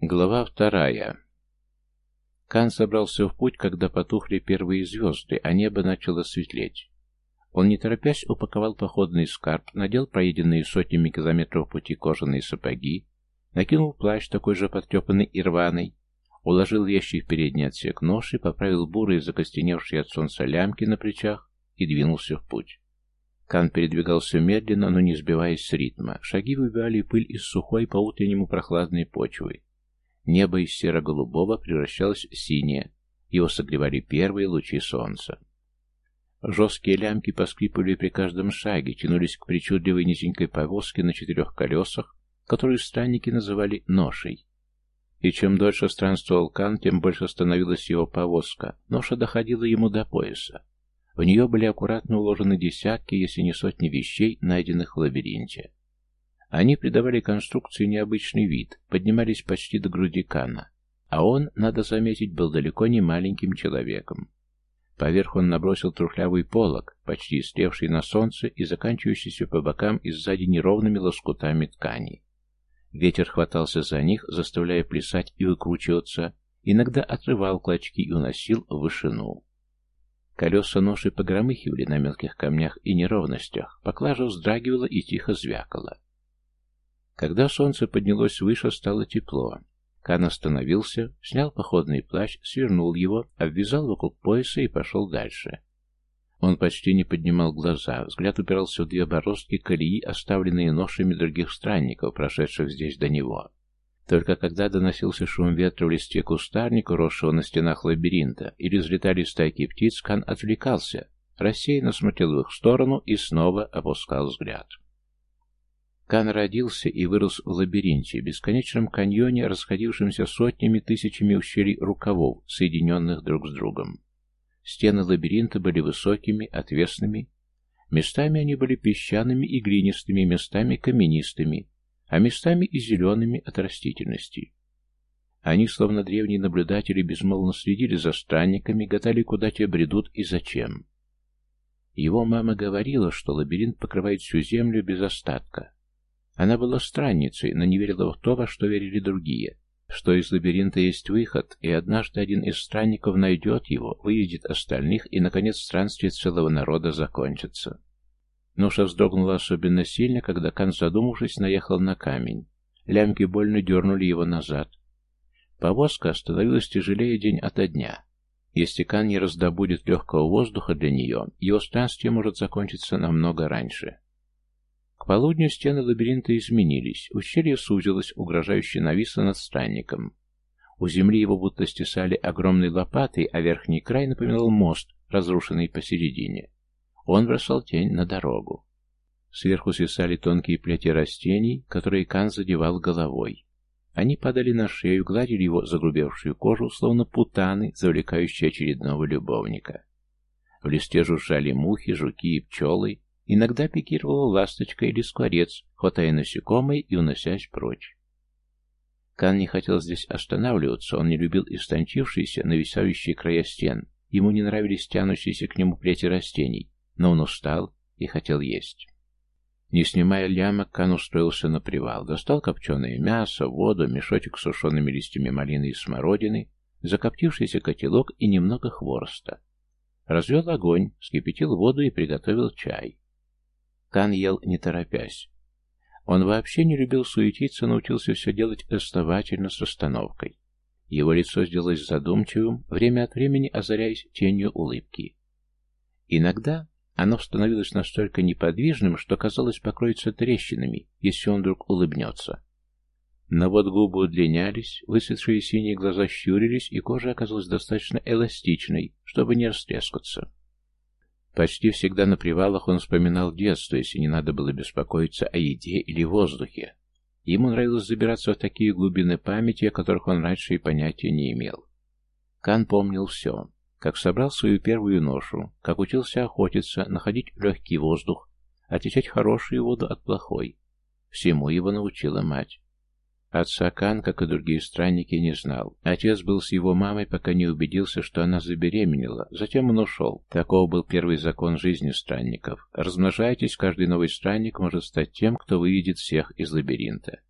Глава вторая. Кан собрался в путь, когда потухли первые звезды, а небо начало светлеть. Он, не торопясь, упаковал походный скарб, надел проеденные сотнями километров пути кожаные сапоги, накинул плащ такой же подтепанный и рваный, уложил вещи в передний отсек ноши, поправил бурые закостеневшие от солнца лямки на плечах и двинулся в путь. Кан передвигался медленно, но не сбиваясь с ритма. Шаги выбивали пыль из сухой по-утреннему прохладной почвы. Небо из серо-голубого превращалось в синее, его согревали первые лучи солнца. Жесткие лямки поскрипывали при каждом шаге, тянулись к причудливой низенькой повозке на четырех колесах, которую странники называли ношей. И чем дольше странствовал Кан, тем больше становилась его повозка. Ноша доходила ему до пояса. В нее были аккуратно уложены десятки, если не сотни вещей, найденных в лабиринте. Они придавали конструкции необычный вид, поднимались почти до груди Кана. А он, надо заметить, был далеко не маленьким человеком. Поверх он набросил трухлявый полог, почти истлевший на солнце и заканчивающийся по бокам и сзади неровными лоскутами ткани. Ветер хватался за них, заставляя плясать и выкручиваться, иногда отрывал клочки и уносил в вышину. Колеса ноши погромыхивали на мелких камнях и неровностях, поклажа вздрагивала и тихо звякала. Когда солнце поднялось выше, стало тепло. Кан остановился, снял походный плащ, свернул его, обвязал вокруг пояса и пошел дальше. Он почти не поднимал глаза, взгляд упирался в две бороздки колеи, оставленные ношами других странников, прошедших здесь до него. Только когда доносился шум ветра в листе кустарника, росшего на стенах лабиринта, или взлетали стайки птиц, Кан отвлекался, рассеянно смотрел в их сторону и снова опускал взгляд. Кан родился и вырос в лабиринте, бесконечном каньоне, расходившемся сотнями тысячами ущелий рукавов, соединенных друг с другом. Стены лабиринта были высокими, отвесными. Местами они были песчаными и глинистыми, местами каменистыми, а местами и зелеными от растительности. Они, словно древние наблюдатели, безмолвно следили за странниками, гадали, куда те бредут и зачем. Его мама говорила, что лабиринт покрывает всю землю без остатка, она была странницей, но не верила в то, во что верили другие, что из лабиринта есть выход, и однажды один из странников найдет его, выведет остальных, и, наконец, странствие целого народа закончится. Ноша вздрогнула особенно сильно, когда Кан, задумавшись, наехал на камень. Лямки больно дернули его назад. Повозка становилась тяжелее день ото дня. Если Кан не раздобудет легкого воздуха для нее, его странствие может закончиться намного раньше. К полудню стены лабиринта изменились, ущелье сузилось, угрожающе нависло над странником. У земли его будто стесали огромной лопатой, а верхний край напоминал мост, разрушенный посередине. Он бросал тень на дорогу. Сверху свисали тонкие плети растений, которые Кан задевал головой. Они падали на шею, гладили его загрубевшую кожу, словно путаны, завлекающие очередного любовника. В листе жужжали мухи, жуки и пчелы, Иногда пикировала ласточка или скворец, хватая насекомые и уносясь прочь. Кан не хотел здесь останавливаться, он не любил истончившиеся, нависающие края стен. Ему не нравились тянущиеся к нему плети растений, но он устал и хотел есть. Не снимая лямок, Кан устроился на привал, достал копченое мясо, воду, мешочек с сушеными листьями малины и смородины, закоптившийся котелок и немного хвороста. Развел огонь, вскипятил воду и приготовил чай. Кан ел не торопясь. Он вообще не любил суетиться, научился все делать основательно с расстановкой. Его лицо сделалось задумчивым, время от времени озаряясь тенью улыбки. Иногда оно становилось настолько неподвижным, что, казалось, покроется трещинами, если он вдруг улыбнется. Но вот губы удлинялись, высветшие синие глаза щурились, и кожа оказалась достаточно эластичной, чтобы не растрескаться. Почти всегда на привалах он вспоминал детство, если не надо было беспокоиться о еде или воздухе. Ему нравилось забираться в такие глубины памяти, о которых он раньше и понятия не имел. Кан помнил все. Как собрал свою первую ношу, как учился охотиться, находить легкий воздух, отличать хорошую воду от плохой. Всему его научила мать. Отца Кан, как и другие странники, не знал. Отец был с его мамой, пока не убедился, что она забеременела. Затем он ушел. Таков был первый закон жизни странников. Размножайтесь, каждый новый странник может стать тем, кто выведет всех из лабиринта.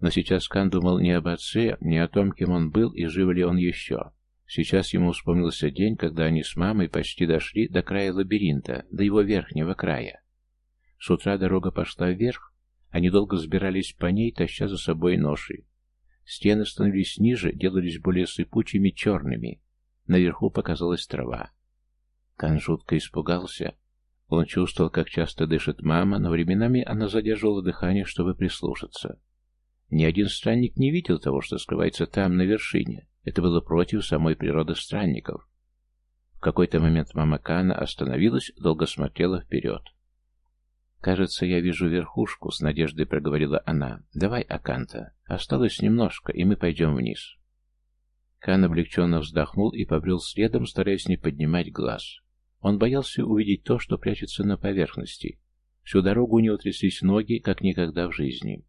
Но сейчас Кан думал не об отце, не о том, кем он был и жив ли он еще. Сейчас ему вспомнился день, когда они с мамой почти дошли до края лабиринта, до его верхнего края. С утра дорога пошла вверх, они долго взбирались по ней, таща за собой ноши. Стены становились ниже, делались более сыпучими, черными. Наверху показалась трава. Кан жутко испугался. Он чувствовал, как часто дышит мама, но временами она задерживала дыхание, чтобы прислушаться. Ни один странник не видел того, что скрывается там, на вершине. Это было против самой природы странников. В какой-то момент мама Кана остановилась, долго смотрела вперед. «Кажется, я вижу верхушку», — с надеждой проговорила она. «Давай, Аканта. Осталось немножко, и мы пойдем вниз». Кан облегченно вздохнул и побрел следом, стараясь не поднимать глаз. Он боялся увидеть то, что прячется на поверхности. Всю дорогу у него тряслись ноги, как никогда в жизни.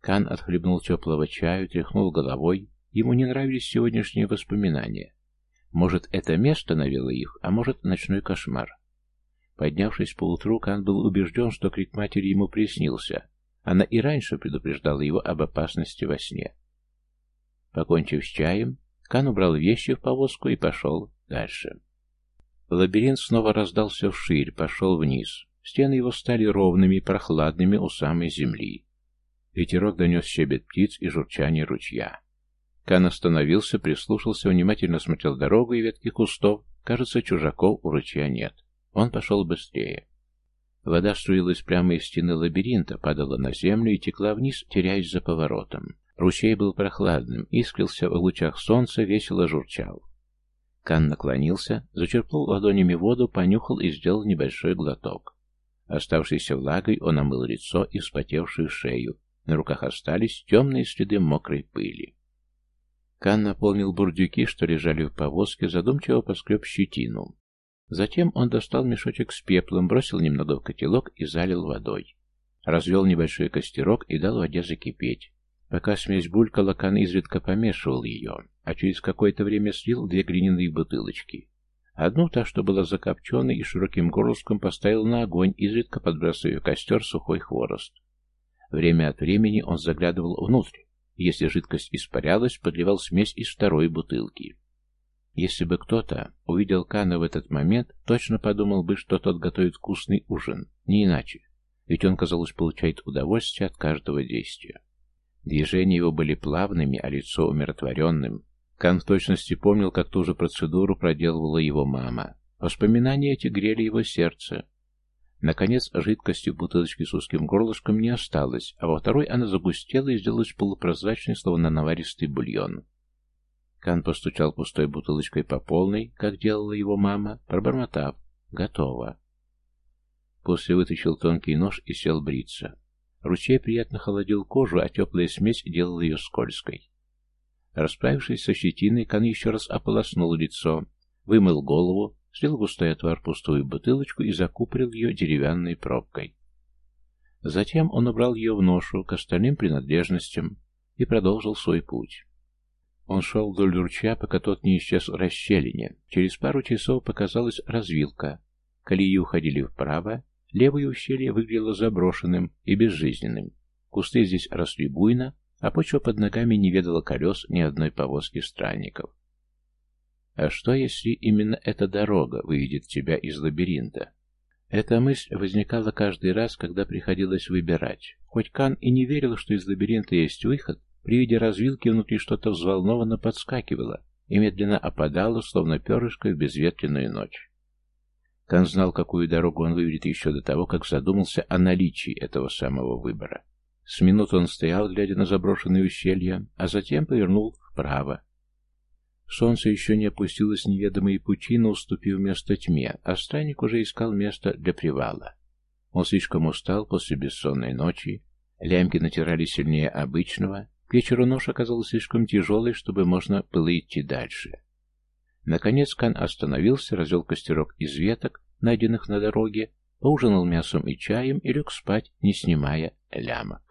Кан отхлебнул теплого чаю, тряхнул головой. Ему не нравились сегодняшние воспоминания. Может, это место навело их, а может, ночной кошмар. Поднявшись поутру, Кан был убежден, что крик матери ему приснился. Она и раньше предупреждала его об опасности во сне. Покончив с чаем, Кан убрал вещи в повозку и пошел дальше. Лабиринт снова раздался вширь, пошел вниз. Стены его стали ровными, прохладными у самой земли. Ветерок донес щебет птиц и журчание ручья. Кан остановился, прислушался, внимательно смотрел дорогу и ветки кустов. Кажется, чужаков у ручья нет. Он пошел быстрее. Вода струилась прямо из стены лабиринта, падала на землю и текла вниз, теряясь за поворотом. Ручей был прохладным, искрился в лучах солнца, весело журчал. Кан наклонился, зачерпнул ладонями воду, понюхал и сделал небольшой глоток. Оставшейся влагой он омыл лицо и вспотевшую шею. На руках остались темные следы мокрой пыли. Кан наполнил бурдюки, что лежали в повозке, задумчиво поскреб щетину. Затем он достал мешочек с пеплом, бросил немного в котелок и залил водой. Развел небольшой костерок и дал воде закипеть. Пока смесь булькала, Кан изредка помешивал ее, а через какое-то время слил две глиняные бутылочки. Одну, та, что была закопченной и широким горлышком, поставил на огонь, изредка подбрасывая в костер сухой хворост. Время от времени он заглядывал внутрь. Если жидкость испарялась, подливал смесь из второй бутылки. Если бы кто-то увидел Кана в этот момент, точно подумал бы, что тот готовит вкусный ужин, не иначе, ведь он, казалось, получает удовольствие от каждого действия. Движения его были плавными, а лицо умиротворенным. Кан в точности помнил, как ту же процедуру проделывала его мама. Воспоминания эти грели его сердце. Наконец, жидкости в бутылочке с узким горлышком не осталось, а во второй она загустела и сделалась полупрозрачной, словно наваристый бульон. Кан постучал пустой бутылочкой по полной, как делала его мама, пробормотав «Готово». После вытащил тонкий нож и сел бриться. Ручей приятно холодил кожу, а теплая смесь делала ее скользкой. Расправившись со щетиной, Кан еще раз ополоснул лицо, вымыл голову, слил густой отвар пустую бутылочку и закупорил ее деревянной пробкой. Затем он убрал ее в ношу к остальным принадлежностям и продолжил свой путь. Он шел вдоль ручья, пока тот не исчез в расщелине. Через пару часов показалась развилка. Колеи уходили вправо, левое ущелье выглядело заброшенным и безжизненным. Кусты здесь росли буйно, а почва под ногами не ведала колес ни одной повозки странников. А что, если именно эта дорога выведет тебя из лабиринта? Эта мысль возникала каждый раз, когда приходилось выбирать. Хоть Кан и не верил, что из лабиринта есть выход, при виде развилки внутри что-то взволнованно подскакивало и медленно опадало, словно перышко в безветренную ночь. Кан знал, какую дорогу он выберет еще до того, как задумался о наличии этого самого выбора. С минут он стоял, глядя на заброшенные ущелья, а затем повернул вправо. Солнце еще не опустилось в неведомые пучины, уступив место тьме, а странник уже искал место для привала. Он слишком устал после бессонной ночи, лямки натирали сильнее обычного, к вечеру нож оказался слишком тяжелой, чтобы можно было идти дальше. Наконец Кан остановился, развел костерок из веток, найденных на дороге, поужинал мясом и чаем и лег спать, не снимая лямок.